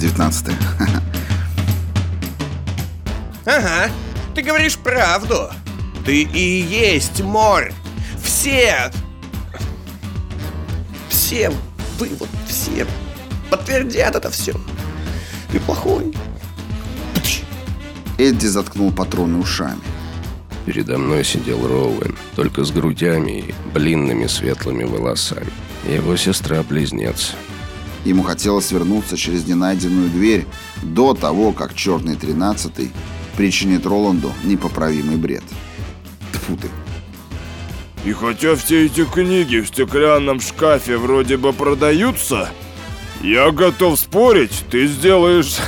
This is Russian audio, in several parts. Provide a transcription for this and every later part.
19 Ага, ты говоришь правду. Ты и есть Мор. Все... Все, вы вот все подтвердят это все. Ты плохой. Эдди заткнул патроны ушами. Передо мной сидел Роуэн, только с грудями и блинными светлыми волосами. Его сестра-близнец. Ему хотелось вернуться через ненайденную дверь до того, как черный тринадцатый причинит Роланду непоправимый бред. Тьфу ты. И хотя все эти книги в стеклянном шкафе вроде бы продаются, я готов спорить, ты сделаешь...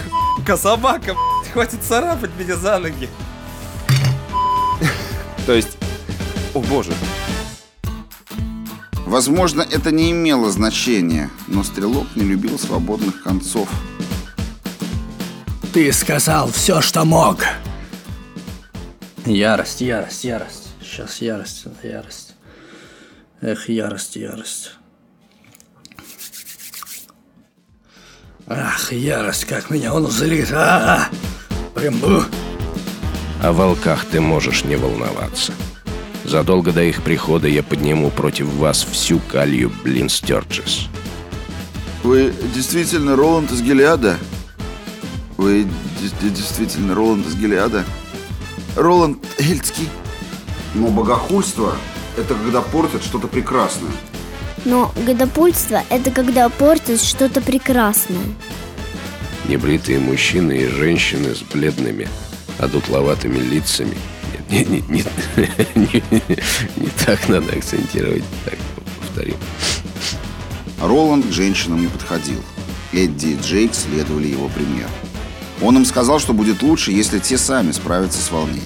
Собака, хватит царапать меня за ноги. То есть... О боже. Возможно, это не имело значения, но Стрелок не любил свободных концов. Ты сказал все, что мог. Ярость, ярость, ярость. Сейчас ярость, ярость. Эх, ярость, ярость. Ах, ярость, как меня он злит. А, -а, -а. Прям... О волках ты можешь не волноваться. Задолго до их прихода я подниму против вас всю калью, блин, Стерджес. Вы действительно Роланд из Гелиада? Вы де- действительно Роланд из Гелиада? Роланд Эльцкий? Но богохульство – это когда портят что-то прекрасное. Но годопульство – это когда портят что-то прекрасное. Небритые мужчины и женщины с бледными, одутловатыми лицами. Нет, нет, нет, не, не так надо акцентировать. Так, повторим. Роланд к женщинам не подходил. Эдди и Джейк следовали его примеру. Он им сказал, что будет лучше, если те сами справятся с волнением.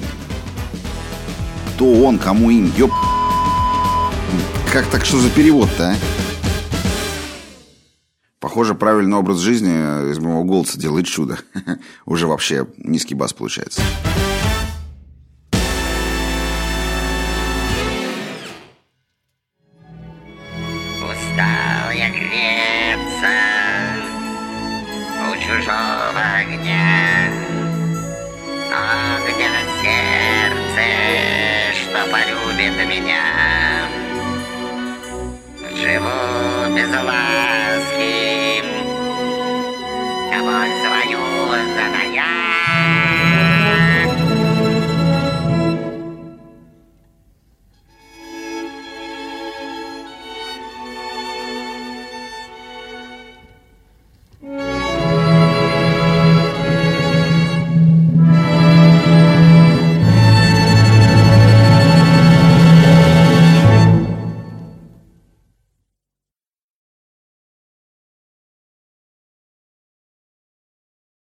Кто он, кому им, ёп... Как так, что за перевод-то, а? Похоже, правильный образ жизни из моего голоса делает чудо. Уже вообще низкий бас получается. согреться у чужого огня. Но где сердце, что полюбит меня, живу без ласки, тобой свою задаю.